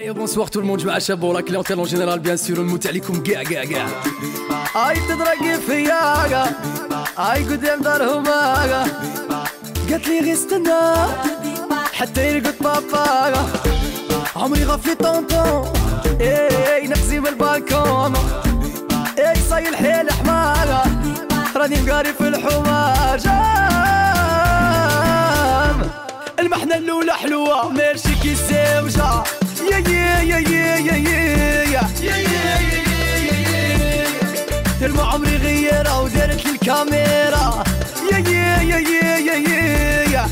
Et bonsoir tout le monde, je m'achète bon la clientèle en général bien sûr نموت عليكم كاع كاع كاع هاي تدرق فيا هاي قدام دارهم قالت لي غير استنى حتى يرقد بابا عمري غفلي طونطون اي نقزي من البالكون اي صاي الحيل حمارة راني مقاري في الحمار يا يا يا يا يا يا يا ترمى عمري غيرة ودارت لي الكاميرا يا يا يا يا يا يا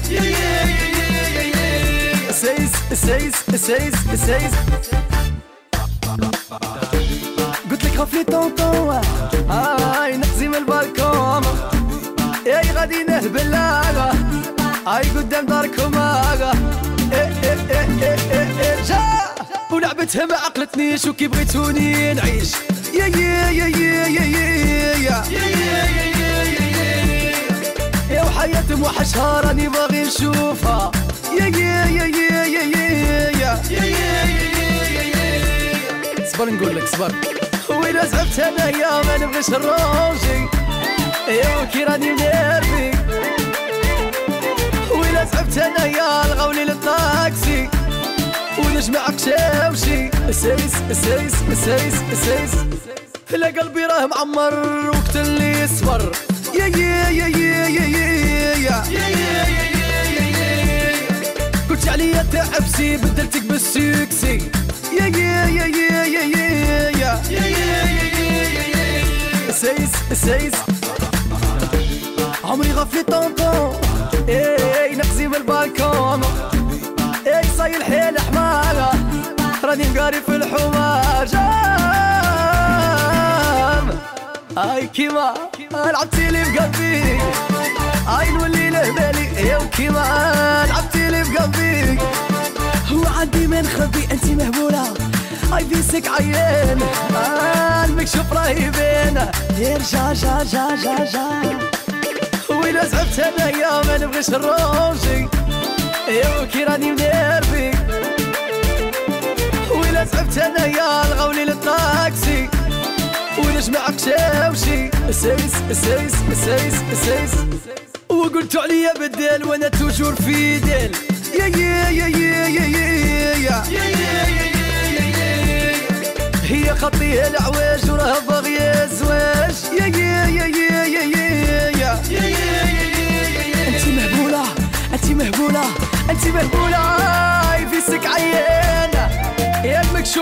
يا سيس سيس سيس سيس قلت لك خاف لي طونطون هاي نقزي من البالكون اي غادي نهبل هاي قدام داركم ايه ايه ايه ايه ايه ايه جا ولعبتها ما عقلتنيش وكي بغيتوني نعيش يا يا يا يا يا يا يا يا وحياتهم وحشها راني باغي نشوفها يا يا يا يا يا يا يا صبر نقول لك صبر وين زعبت انايا ما نبغيش الروجي يا كي راني منرفي وين زعبت انايا الغولي للطاكسي ونجمع قشاوشي سيس سيس سيس سيس لا قلبي راه معمر وقت اللي يصفر يا يا يا يا يا يا يا قلت عليا تعبسي بدلتك بالسكسي يا يا يا يا يا يا يا سيس سيس عمري غفلي طونطون اي نقزي من البالكون اي صاي حمارة راني مقاري في الحمار جام. اي كيما لعبتي لي بقلبي اي نولي له بالي. يا كيما لعبتي لي بقلبي هو عندي ما نخبي انت مهبولة. اي فيسك عيان آه المكشوف راه يبان يرجع جا جا جا جا. وين زعبت انايا ما نبغيش الروجي يا كي راني منرفي زعبت انايا الغولي للطاكسي ونجمع قشاوشي سيس سيس سيس سيس وقلت عليا بدل وانا توجور في ديل يا يا يا يا يا يا يا هي خطيها العواج وراها باغية زواج يا يا يا يا يا يا يا انت مهبولة انت مهبولة انت مهبولة في سك ش